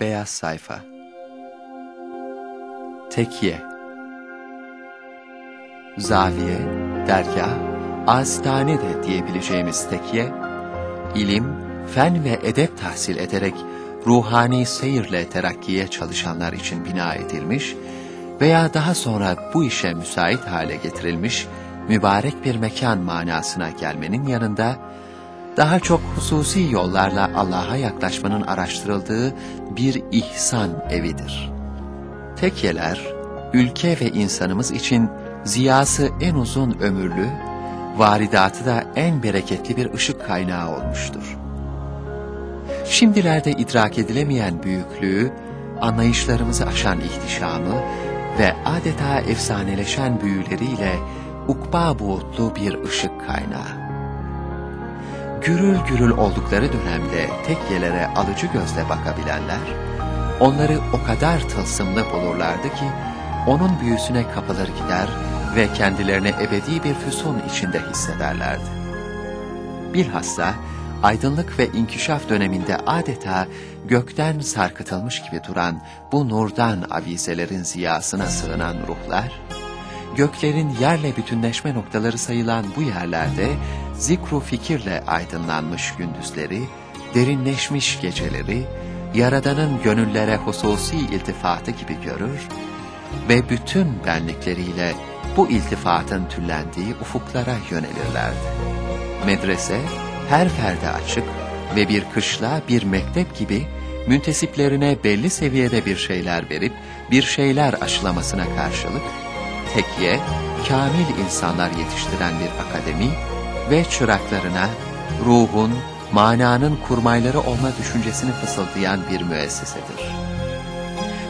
Beyaz Sayfa. Tekye Zaviye, dergah, astane de diyebileceğimiz tekye, ilim, fen ve edep tahsil ederek ruhani seyirle terakkiye çalışanlar için bina edilmiş veya daha sonra bu işe müsait hale getirilmiş mübarek bir mekan manasına gelmenin yanında, daha çok hususi yollarla Allah'a yaklaşmanın araştırıldığı bir ihsan evidir. Tekyeler, ülke ve insanımız için ziyası en uzun ömürlü, varidatı da en bereketli bir ışık kaynağı olmuştur. Şimdilerde idrak edilemeyen büyüklüğü, anlayışlarımızı aşan ihtişamı ve adeta efsaneleşen büyüleriyle ukba buğutlu bir ışık kaynağı. Gürül gürül oldukları dönemde tekyelere alıcı gözle bakabilenler, onları o kadar tılsımlı bulurlardı ki, onun büyüsüne kapılır gider ve kendilerini ebedi bir füsun içinde hissederlerdi. Bilhassa aydınlık ve inkişaf döneminde adeta gökten sarkıtılmış gibi duran bu nurdan avizelerin ziyasına sığınan ruhlar, göklerin yerle bütünleşme noktaları sayılan bu yerlerde zikru fikirle aydınlanmış gündüzleri, derinleşmiş geceleri, Yaradan'ın gönüllere hususi iltifatı gibi görür ve bütün benlikleriyle bu iltifatın tüllendiği ufuklara yönelirlerdi. Medrese, her ferde açık ve bir kışla bir mektep gibi müntesiplerine belli seviyede bir şeyler verip bir şeyler aşılamasına karşılık, tekye, kamil insanlar yetiştiren bir akademi ve çıraklarına ruhun, mananın kurmayları olma düşüncesini fısıldayan bir müessesedir.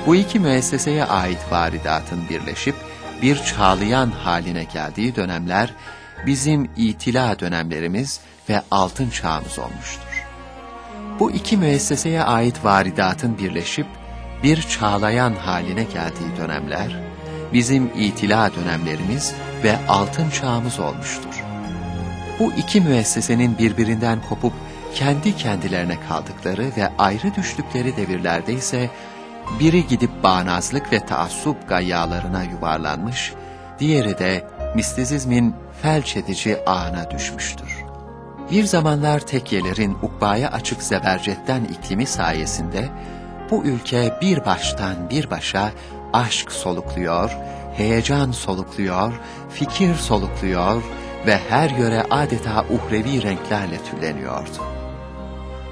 Bu iki müesseseye ait varidatın birleşip bir çağlayan haline geldiği dönemler bizim itila dönemlerimiz ve altın çağımız olmuştur. Bu iki müesseseye ait varidatın birleşip bir çağlayan haline geldiği dönemler bizim itila dönemlerimiz ve altın çağımız olmuştur. Bu iki müessesenin birbirinden kopup kendi kendilerine kaldıkları ve ayrı düştükleri devirlerde ise biri gidip bağnazlık ve taassup gayyalarına yuvarlanmış, diğeri de mistizizmin felç edici ağına düşmüştür. Bir zamanlar tekyelerin ukbaya açık zebercetten iklimi sayesinde, bu ülke bir baştan bir başa aşk solukluyor, heyecan solukluyor, fikir solukluyor ve her yöre adeta uhrevi renklerle tülleniyordu.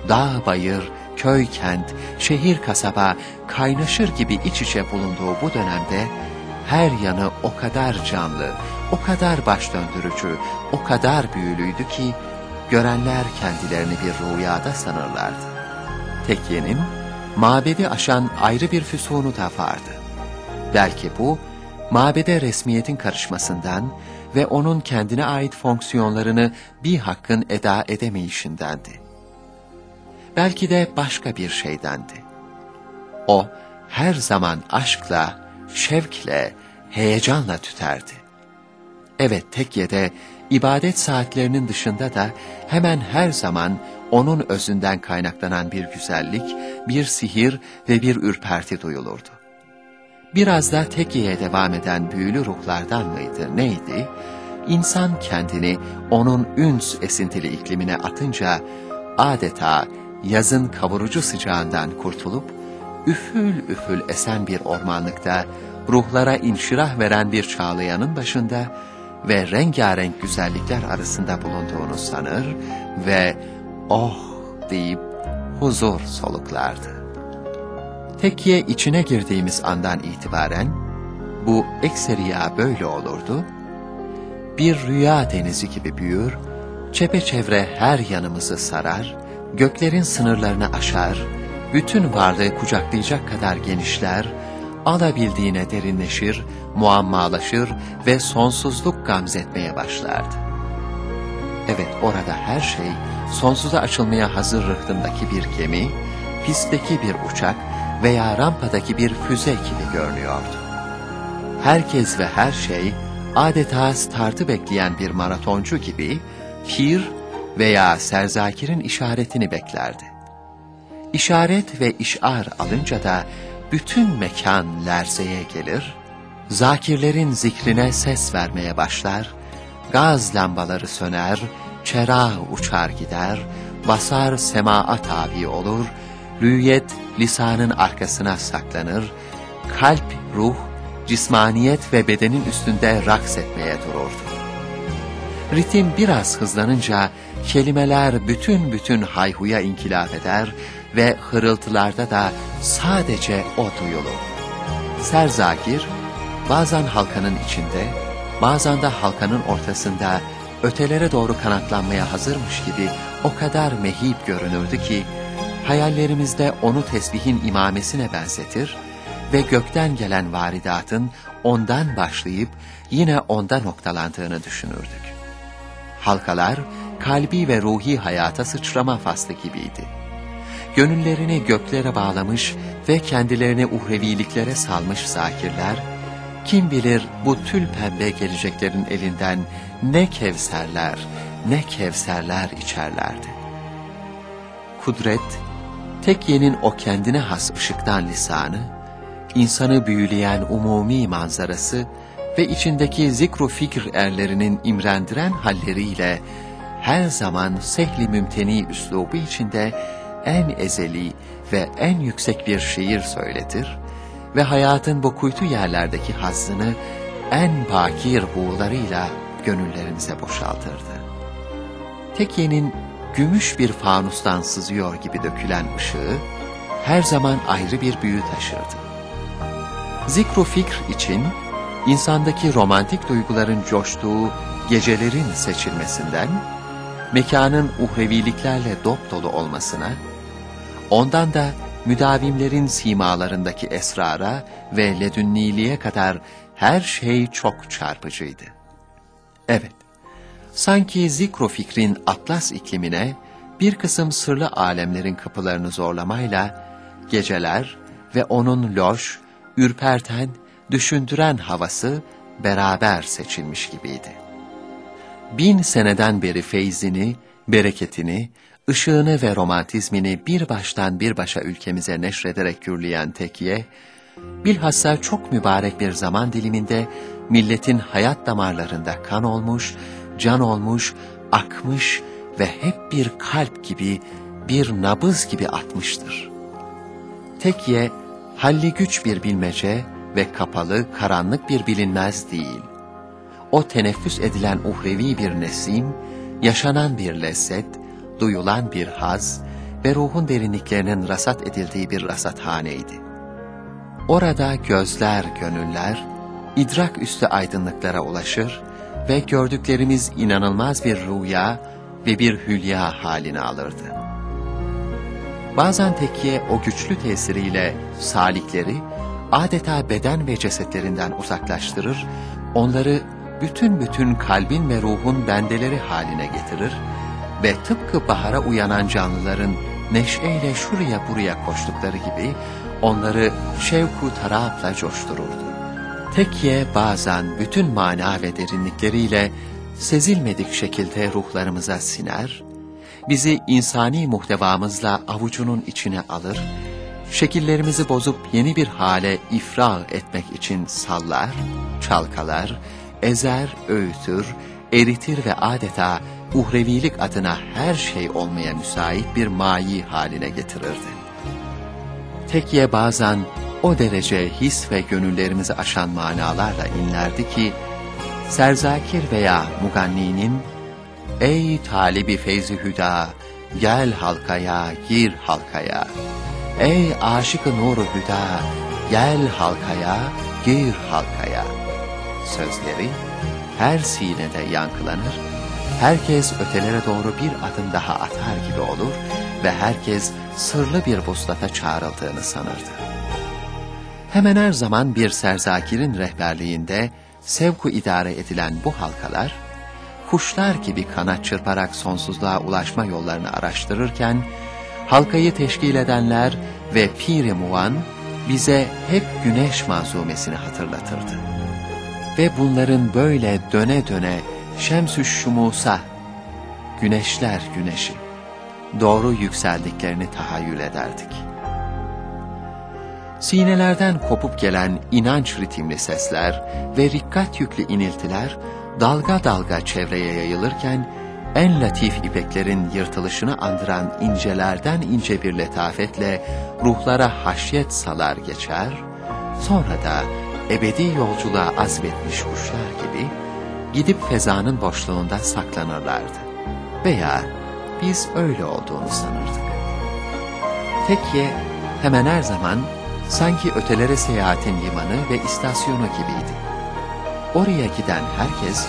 Dağ bayır, köy kent, şehir kasaba kaynaşır gibi iç içe bulunduğu bu dönemde her yanı o kadar canlı, o kadar baş döndürücü, o kadar büyülüydü ki görenler kendilerini bir rüyada sanırlardı. Tekyenin mabedi aşan ayrı bir füsunu da vardı. Belki bu mabede resmiyetin karışmasından ve onun kendine ait fonksiyonlarını bir hakkın eda edemeyişindendi belki de başka bir şeydendi. O her zaman aşkla, şevkle, heyecanla tüterdi. Evet tekyede ibadet saatlerinin dışında da hemen her zaman onun özünden kaynaklanan bir güzellik, bir sihir ve bir ürperti duyulurdu. Biraz da tekyeye devam eden büyülü ruhlardan mıydı, neydi? İnsan kendini onun üns esintili iklimine atınca adeta yazın kavurucu sıcağından kurtulup, üfül üfül esen bir ormanlıkta, ruhlara inşirah veren bir çağlayanın başında ve rengarenk güzellikler arasında bulunduğunu sanır ve oh deyip huzur soluklardı. Tekye içine girdiğimiz andan itibaren, bu ekseriya böyle olurdu, bir rüya denizi gibi büyür, çepeçevre her yanımızı sarar, göklerin sınırlarını aşar, bütün varlığı kucaklayacak kadar genişler, alabildiğine derinleşir, muammalaşır ve sonsuzluk gamzetmeye başlardı. Evet orada her şey sonsuza açılmaya hazır rıhtımdaki bir gemi, pistteki bir uçak veya rampadaki bir füze gibi görünüyordu. Herkes ve her şey adeta startı bekleyen bir maratoncu gibi pir veya serzakirin işaretini beklerdi. İşaret ve işar alınca da bütün mekan lerzeye gelir, zakirlerin zikrine ses vermeye başlar, gaz lambaları söner, çera uçar gider, basar semaa tabi olur, rüyet lisanın arkasına saklanır, kalp, ruh, cismaniyet ve bedenin üstünde raks etmeye dururdu. Ritim biraz hızlanınca kelimeler bütün bütün hayhuya inkilap eder ve hırıltılarda da sadece o duyulur. Serzakir, bazen halkanın içinde, bazen de halkanın ortasında ötelere doğru kanatlanmaya hazırmış gibi o kadar mehip görünürdü ki, hayallerimizde onu tesbihin imamesine benzetir ve gökten gelen varidatın ondan başlayıp yine onda noktalandığını düşünürdük. Halkalar, kalbi ve ruhi hayata sıçrama faslı gibiydi. Gönüllerini göklere bağlamış ve kendilerini uhreviliklere salmış zakirler, kim bilir bu tül pembe geleceklerin elinden ne kevserler, ne kevserler içerlerdi. Kudret, Tekye'nin o kendine has ışıktan lisanı, insanı büyüleyen umumi manzarası ve içindeki zikru fikir erlerinin imrendiren halleriyle her zaman sehli mümteni üslubu içinde en ezeli ve en yüksek bir şiir söyletir ve hayatın bu kuytu yerlerdeki hazzını en bakir buğularıyla gönüllerimize boşaltırdı. Tekiye'nin gümüş bir fanustan sızıyor gibi dökülen ışığı her zaman ayrı bir büyü taşırdı. Zikru fikr için insandaki romantik duyguların coştuğu gecelerin seçilmesinden, mekanın uhreviliklerle dop dolu olmasına, ondan da müdavimlerin simalarındaki esrara ve ledünniliğe kadar her şey çok çarpıcıydı. Evet, sanki zikro fikrin atlas iklimine bir kısım sırlı alemlerin kapılarını zorlamayla geceler ve onun loş, ürperten, düşündüren havası beraber seçilmiş gibiydi. Bin seneden beri feyzini, bereketini, ışığını ve romantizmini bir baştan bir başa ülkemize neşrederek gürleyen Tekiye, bilhassa çok mübarek bir zaman diliminde milletin hayat damarlarında kan olmuş, can olmuş, akmış ve hep bir kalp gibi, bir nabız gibi atmıştır. Tekiye, halli güç bir bilmece ve kapalı, karanlık bir bilinmez değil. O teneffüs edilen uhrevi bir nesim, yaşanan bir lezzet, duyulan bir haz ve ruhun derinliklerinin rasat edildiği bir rasathaneydi. Orada gözler, gönüller, idrak üstü aydınlıklara ulaşır ve gördüklerimiz inanılmaz bir rüya ve bir hülya halini alırdı. Bazen tekiye o güçlü tesiriyle salikleri adeta beden ve cesetlerinden uzaklaştırır, onları bütün bütün kalbin ve ruhun bendeleri haline getirir ve tıpkı bahara uyanan canlıların neşeyle şuraya buraya koştukları gibi onları şevku tarafla coştururdu. Tekye bazen bütün mana ve derinlikleriyle sezilmedik şekilde ruhlarımıza siner, bizi insani muhtevamızla avucunun içine alır, şekillerimizi bozup yeni bir hale ifra etmek için sallar, çalkalar, ezer, öğütür, eritir ve adeta uhrevilik adına her şey olmaya müsait bir mayi haline getirirdi. Tekye bazen o derece his ve gönüllerimizi aşan manalarla inlerdi ki, serzakir veya muganninin, Ey talibi feyzi hüda, gel halkaya, gir halkaya. Ey aşık-ı nur hüda, gel halkaya, gir halkaya. Sözleri her sinede yankılanır, herkes ötelere doğru bir adım daha atar gibi olur ve herkes sırlı bir vuslata çağrıldığını sanırdı. Hemen her zaman bir serzakirin rehberliğinde sevku idare edilen bu halkalar, kuşlar gibi kanat çırparak sonsuzluğa ulaşma yollarını araştırırken, halkayı teşkil edenler ve Pir-i Muvan bize hep güneş manzumesini hatırlatırdı. Ve bunların böyle döne döne Şems-ü Şumusa, güneşler güneşi, doğru yükseldiklerini tahayyül ederdik. Sinelerden kopup gelen inanç ritimli sesler ve rikkat yüklü iniltiler dalga dalga çevreye yayılırken en latif ipeklerin yırtılışını andıran incelerden ince bir letafetle ruhlara haşyet salar geçer, sonra da ebedi yolculuğa azmetmiş kuşlar gibi gidip fezanın boşluğunda saklanırlardı. Veya biz öyle olduğunu sanırdık. Tekye hemen her zaman sanki ötelere seyahatin limanı ve istasyonu gibiydi. Oraya giden herkes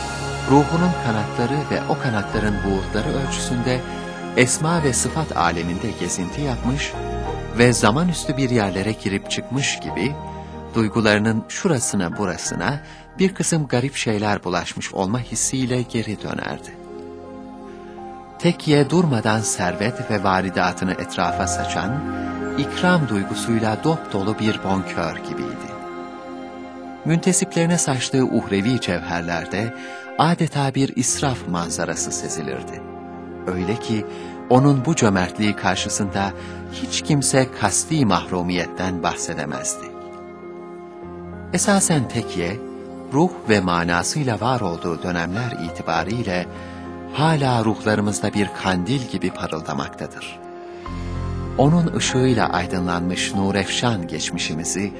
ruhunun kanatları ve o kanatların buğutları ölçüsünde esma ve sıfat aleminde gezinti yapmış ve zamanüstü bir yerlere girip çıkmış gibi duygularının şurasına burasına bir kısım garip şeyler bulaşmış olma hissiyle geri dönerdi. Tekye durmadan servet ve varidatını etrafa saçan, ikram duygusuyla dop dolu bir bonkör gibiydi. Müntesiplerine saçtığı uhrevi cevherlerde adeta bir israf manzarası sezilirdi. Öyle ki onun bu cömertliği karşısında hiç kimse kasti mahrumiyetten bahsedemezdi. Esasen tekye, ruh ve manasıyla var olduğu dönemler itibariyle hala ruhlarımızda bir kandil gibi parıldamaktadır. Onun ışığıyla aydınlanmış nurefşan geçmişimizi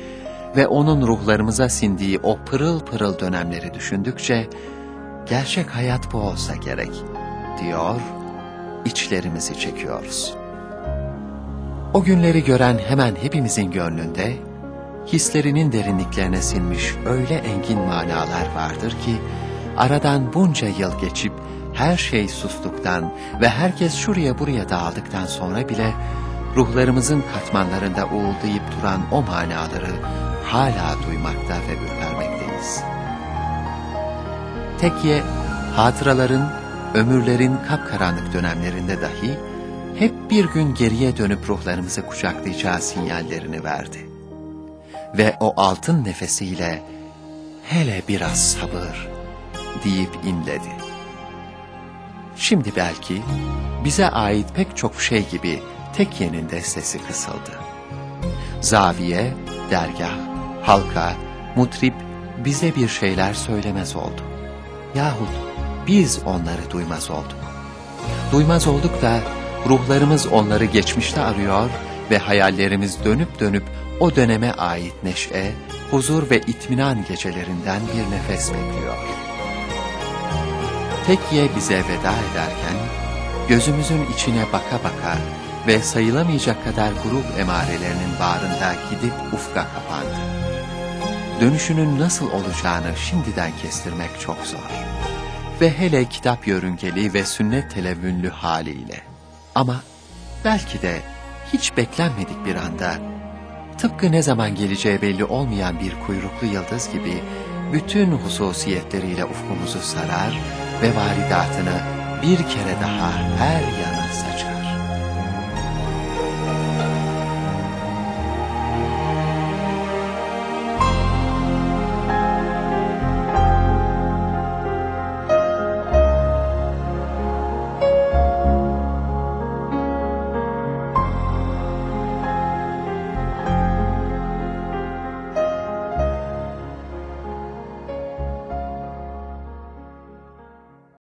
ve onun ruhlarımıza sindiği o pırıl pırıl dönemleri düşündükçe, gerçek hayat bu olsa gerek, diyor, içlerimizi çekiyoruz. O günleri gören hemen hepimizin gönlünde, hislerinin derinliklerine sinmiş öyle engin manalar vardır ki, aradan bunca yıl geçip her şey sustuktan ve herkes şuraya buraya dağıldıktan sonra bile ruhlarımızın katmanlarında uğuldayıp duran o manaları hala duymakta ve ürpermekteyiz. Tekye, hatıraların, ömürlerin kapkaranlık dönemlerinde dahi hep bir gün geriye dönüp ruhlarımızı kucaklayacağı sinyallerini verdi. Ve o altın nefesiyle hele biraz sabır deyip inledi. Şimdi belki bize ait pek çok şey gibi Tekye'nin de sesi kısıldı. Zaviye, dergah, halka, mutrip bize bir şeyler söylemez oldu. Yahut biz onları duymaz olduk. Duymaz olduk da ruhlarımız onları geçmişte arıyor ve hayallerimiz dönüp dönüp o döneme ait neşe, huzur ve itminan gecelerinden bir nefes bekliyor. Tekye bize veda ederken, gözümüzün içine baka baka ve sayılamayacak kadar grup emarelerinin bağrında gidip ufka kapandı. Dönüşünün nasıl olacağını şimdiden kestirmek çok zor. Ve hele kitap yörüngeli ve sünnet televünlü haliyle. Ama belki de hiç beklenmedik bir anda, tıpkı ne zaman geleceği belli olmayan bir kuyruklu yıldız gibi bütün hususiyetleriyle ufkumuzu sarar ve varidatını bir kere daha her yana